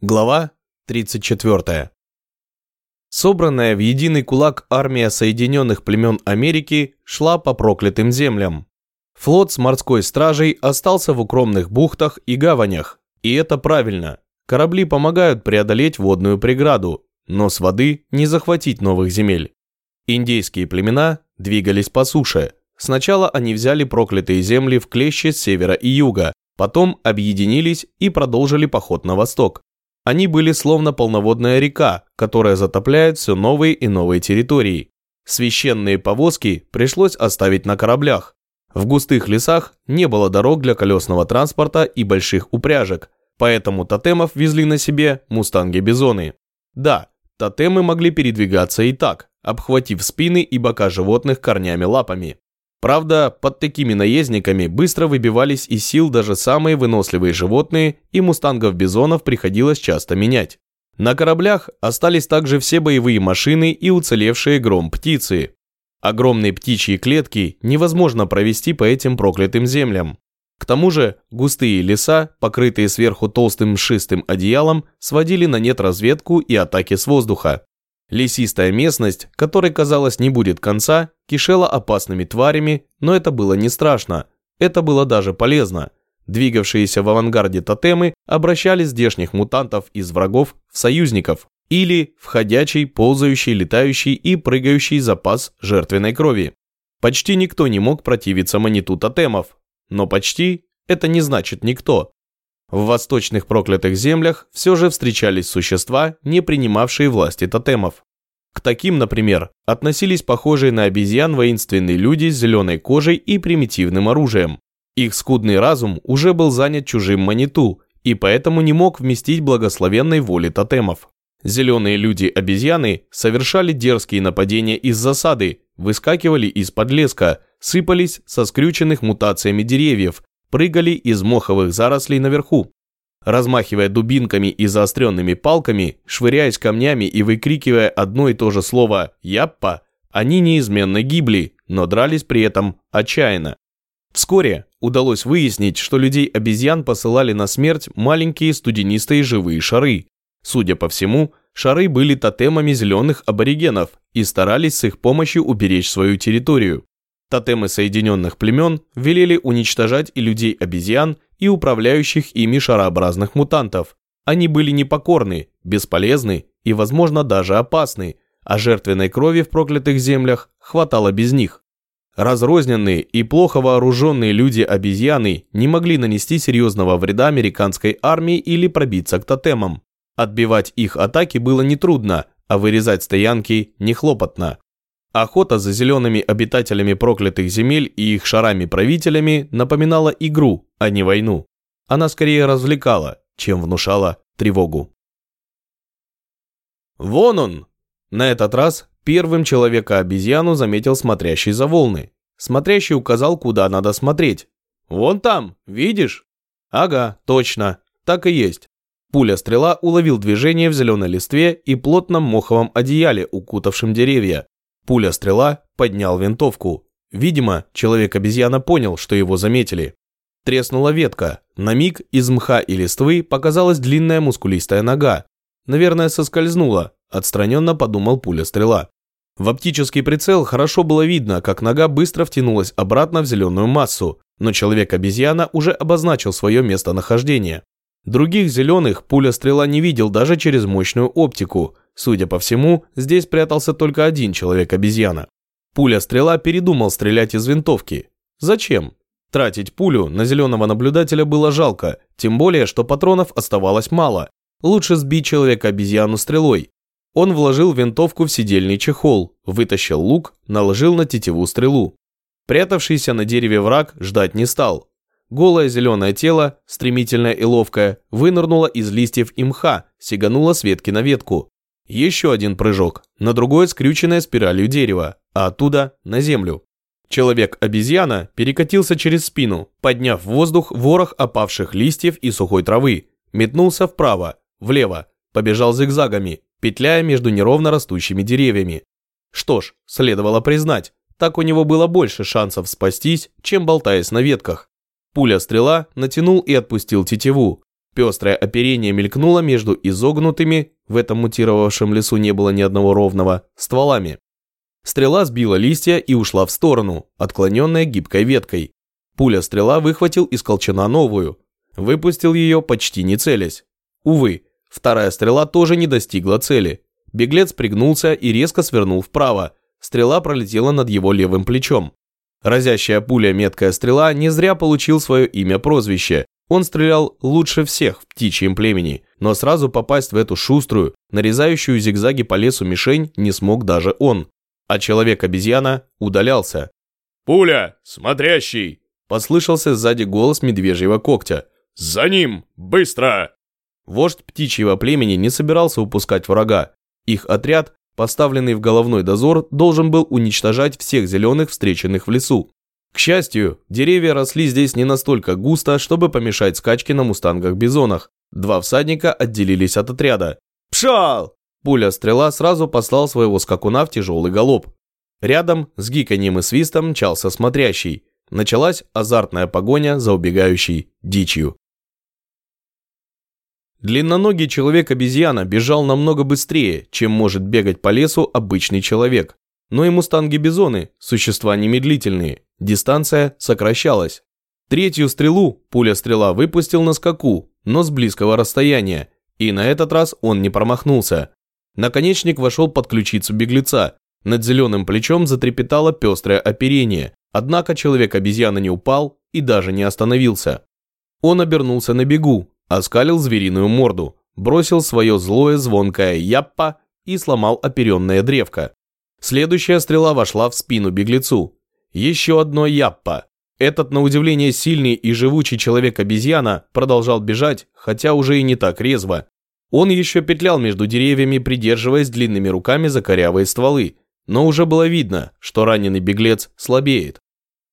Глава 34. Собранная в единый кулак армия Соединенных племен Америки шла по проклятым землям. Флот с морской стражей остался в укромных бухтах и гаванях. И это правильно. Корабли помогают преодолеть водную преграду, но с воды не захватить новых земель. Индейские племена двигались по суше. Сначала они взяли проклятые земли в клещи с севера и юга, потом объединились и продолжили поход на восток. Они были словно полноводная река, которая затопляет все новые и новые территории. Священные повозки пришлось оставить на кораблях. В густых лесах не было дорог для колесного транспорта и больших упряжек, поэтому тотемов везли на себе мустанги-бизоны. Да, тотемы могли передвигаться и так, обхватив спины и бока животных корнями-лапами. Правда, под такими наездниками быстро выбивались из сил даже самые выносливые животные, и мустангов-бизонов приходилось часто менять. На кораблях остались также все боевые машины и уцелевшие гром-птицы. Огромные птичьи клетки невозможно провести по этим проклятым землям. К тому же густые леса, покрытые сверху толстым мшистым одеялом, сводили на нет разведку и атаки с воздуха. Лесистая местность, которой, казалось, не будет конца, кишела опасными тварями, но это было не страшно. Это было даже полезно. Двигавшиеся в авангарде тотемы обращали здешних мутантов из врагов в союзников или в ходячий, ползающий, летающий и прыгающий запас жертвенной крови. Почти никто не мог противиться маниту тотемов, но почти это не значит никто. В восточных проклятых землях все же встречались существа, не принимавшие власти тотемов. К таким, например, относились похожие на обезьян воинственные люди с зеленой кожей и примитивным оружием. Их скудный разум уже был занят чужим маниту, и поэтому не мог вместить благословенной воли тотемов. Зеленые люди-обезьяны совершали дерзкие нападения из засады, выскакивали из-под леска, сыпались со скрюченных мутациями деревьев, прыгали из моховых зарослей наверху. Размахивая дубинками и заостренными палками, швыряясь камнями и выкрикивая одно и то же слово «Яппа», они неизменно гибли, но дрались при этом отчаянно. Вскоре удалось выяснить, что людей-обезьян посылали на смерть маленькие студенистые живые шары. Судя по всему, шары были тотемами зеленых аборигенов и старались с их помощью уберечь свою территорию. Тотемы соединенных племен велели уничтожать и людей-обезьян, и управляющих ими шарообразных мутантов. Они были непокорны, бесполезны и, возможно, даже опасны, а жертвенной крови в проклятых землях хватало без них. Разрозненные и плохо вооруженные люди-обезьяны не могли нанести серьезного вреда американской армии или пробиться к тотемам. Отбивать их атаки было нетрудно, а вырезать стоянки не хлопотно. Охота за зелеными обитателями проклятых земель и их шарами-правителями напоминала игру, а не войну. Она скорее развлекала, чем внушала тревогу. «Вон он!» На этот раз первым человека-обезьяну заметил смотрящий за волны. Смотрящий указал, куда надо смотреть. «Вон там, видишь?» «Ага, точно, так и есть». Пуля-стрела уловил движение в зеленой листве и плотном моховом одеяле, укутавшем деревья. Пуля-стрела поднял винтовку. Видимо, человек-обезьяна понял, что его заметили. Треснула ветка. На миг из мха и листвы показалась длинная мускулистая нога. Наверное, соскользнула, отстраненно подумал пуля-стрела. В оптический прицел хорошо было видно, как нога быстро втянулась обратно в зеленую массу, но человек-обезьяна уже обозначил свое местонахождение. Других зеленых пуля-стрела не видел даже через мощную оптику, Судя по всему, здесь прятался только один человек-обезьяна. Пуля-стрела передумал стрелять из винтовки. Зачем? Тратить пулю на зеленого наблюдателя было жалко, тем более, что патронов оставалось мало. Лучше сбить человека-обезьяну стрелой. Он вложил винтовку в сидельный чехол, вытащил лук, наложил на тетиву стрелу. Прятавшийся на дереве враг ждать не стал. Голое зеленое тело, стремительное и ловкое, вынырнуло из листьев и мха, сигануло с ветки на ветку. Еще один прыжок, на другое скрюченное спиралью дерево, а оттуда на землю. Человек-обезьяна перекатился через спину, подняв в воздух ворох опавших листьев и сухой травы, метнулся вправо, влево, побежал зигзагами, петляя между неровно растущими деревьями. Что ж, следовало признать, так у него было больше шансов спастись, чем болтаясь на ветках. Пуля-стрела натянул и отпустил тетиву. Пестрое оперение мелькнуло между изогнутыми, в этом мутировавшем лесу не было ни одного ровного, стволами. Стрела сбила листья и ушла в сторону, отклоненная гибкой веткой. Пуля-стрела выхватил из колчана новую. Выпустил ее, почти не целясь. Увы, вторая стрела тоже не достигла цели. Беглец пригнулся и резко свернул вправо. Стрела пролетела над его левым плечом. Разящая пуля меткая стрела не зря получил свое имя-прозвище. Он стрелял лучше всех в птичьем племени, но сразу попасть в эту шуструю, нарезающую зигзаги по лесу мишень не смог даже он. А человек-обезьяна удалялся. «Пуля! Смотрящий!» Послышался сзади голос медвежьего когтя. «За ним! Быстро!» Вождь птичьего племени не собирался упускать врага. Их отряд, поставленный в головной дозор, должен был уничтожать всех зеленых, встреченных в лесу. К счастью, деревья росли здесь не настолько густо, чтобы помешать скачке на мустангах-бизонах. Два всадника отделились от отряда. «Пшал!» Пуля-стрела сразу послал своего скакуна в тяжелый галоп. Рядом с гиканьем и свистом мчался смотрящий. Началась азартная погоня за убегающей дичью. Длинноногий человек-обезьяна бежал намного быстрее, чем может бегать по лесу обычный человек. Но и мустанги-бизоны – существа немедлительные, дистанция сокращалась. Третью стрелу пуля-стрела выпустил на скаку, но с близкого расстояния, и на этот раз он не промахнулся. Наконечник вошел под ключицу беглеца, над зеленым плечом затрепетало пестрое оперение, однако человек-обезьяна не упал и даже не остановился. Он обернулся на бегу, оскалил звериную морду, бросил свое злое звонкое «яппа» и сломал оперенное древко. Следующая стрела вошла в спину беглецу. Еще одно «яппа». Этот, на удивление, сильный и живучий человек-обезьяна продолжал бежать, хотя уже и не так резво. Он еще петлял между деревьями, придерживаясь длинными руками за корявые стволы, но уже было видно, что раненый беглец слабеет.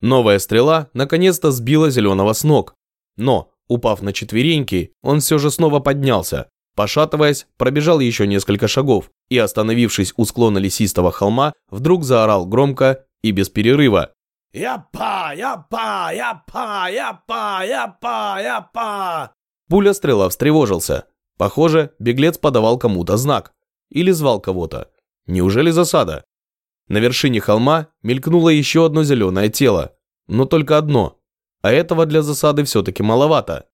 Новая стрела наконец-то сбила зеленого с ног, но Упав на четвереньки, он все же снова поднялся. Пошатываясь, пробежал еще несколько шагов и, остановившись у склона лесистого холма, вдруг заорал громко и без перерыва. «Япа! Япа! Япа! Япа! Япа! Япа!» Пуля-стрела встревожился. Похоже, беглец подавал кому-то знак. Или звал кого-то. Неужели засада? На вершине холма мелькнуло еще одно зеленое тело. Но только одно а этого для засады все-таки маловато.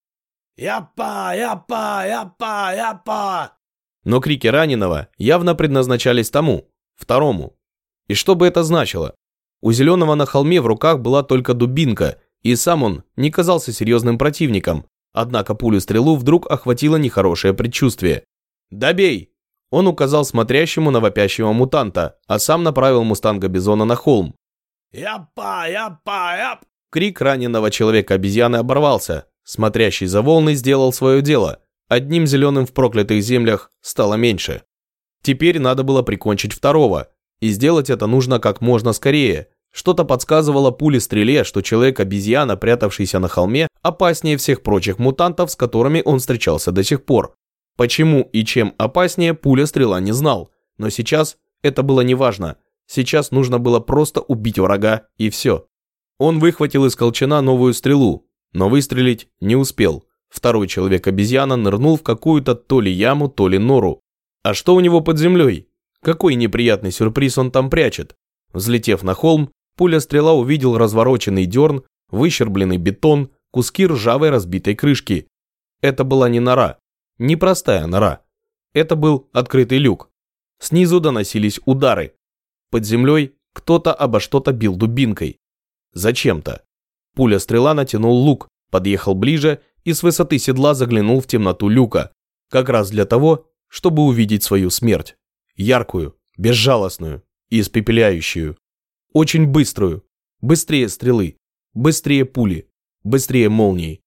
«Япа! Япа! Япа! Япа!» Но крики раненого явно предназначались тому, второму. И что бы это значило? У Зеленого на холме в руках была только дубинка, и сам он не казался серьезным противником. Однако пулю-стрелу вдруг охватило нехорошее предчувствие. «Добей!» Он указал смотрящему на вопящего мутанта, а сам направил мустанга Бизона на холм. «Япа! Япа! Яп!» Крик раненого человека-обезьяны оборвался. Смотрящий за волны сделал свое дело. Одним зеленым в проклятых землях стало меньше. Теперь надо было прикончить второго. И сделать это нужно как можно скорее. Что-то подсказывало пуле-стреле, что человек-обезьяна, прятавшийся на холме, опаснее всех прочих мутантов, с которыми он встречался до сих пор. Почему и чем опаснее, пуля-стрела не знал. Но сейчас это было неважно. Сейчас нужно было просто убить врага и все. Он выхватил из колчана новую стрелу, но выстрелить не успел. Второй человек-обезьяна нырнул в какую-то то ли яму, то ли нору. А что у него под землей? Какой неприятный сюрприз он там прячет? Взлетев на холм, пуля-стрела увидел развороченный дерн, выщербленный бетон, куски ржавой разбитой крышки. Это была не нора, не простая нора. Это был открытый люк. Снизу доносились удары. Под землей кто-то обо что-то бил дубинкой. Зачем-то. Пуля-стрела натянул лук, подъехал ближе и с высоты седла заглянул в темноту люка. Как раз для того, чтобы увидеть свою смерть. Яркую, безжалостную и испепеляющую. Очень быструю. Быстрее стрелы. Быстрее пули. Быстрее молнии.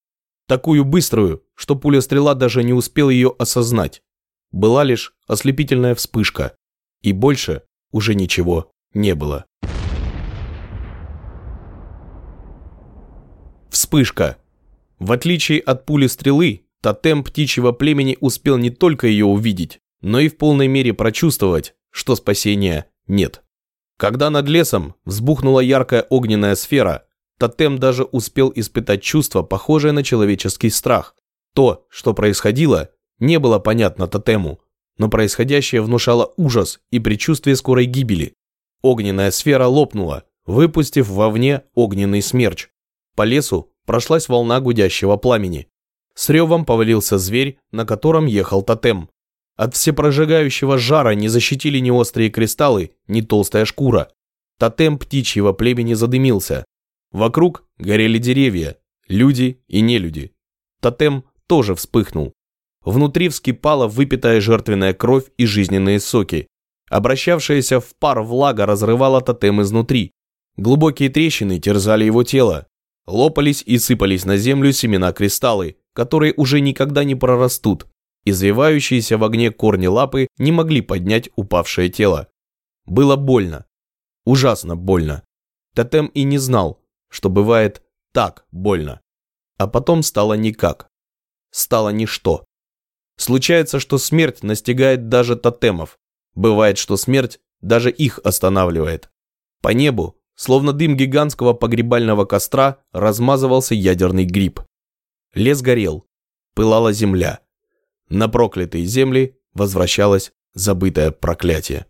Такую быструю, что пуля-стрела даже не успел ее осознать. Была лишь ослепительная вспышка. И больше уже ничего не было. Вспышка. В отличие от пули стрелы, тотем птичьего племени успел не только ее увидеть, но и в полной мере прочувствовать, что спасения нет. Когда над лесом взбухнула яркая огненная сфера, тотем даже успел испытать чувство, похожее на человеческий страх. То, что происходило, не было понятно тотему, но происходящее внушало ужас и предчувствие скорой гибели. Огненная сфера лопнула, выпустив вовне огненный смерч. По лесу прошлась волна гудящего пламени. С ревом повалился зверь, на котором ехал тотем. От всепрожигающего жара не защитили ни острые кристаллы, ни толстая шкура. Тотем птичьего племени задымился. Вокруг горели деревья, люди и нелюди. Тотем тоже вспыхнул. Внутри вскипала выпитая жертвенная кровь и жизненные соки. Обращавшаяся в пар влага разрывала тотем изнутри. Глубокие трещины терзали его тело. Лопались и сыпались на землю семена кристаллы, которые уже никогда не прорастут. Извивающиеся в огне корни лапы не могли поднять упавшее тело. Было больно. Ужасно больно. Тотем и не знал, что бывает так больно. А потом стало никак. Стало ничто. Случается, что смерть настигает даже тотемов. Бывает, что смерть даже их останавливает. По небу, словно дым гигантского погребального костра, размазывался ядерный гриб. Лес горел, пылала земля. На проклятые земли возвращалось забытое проклятие.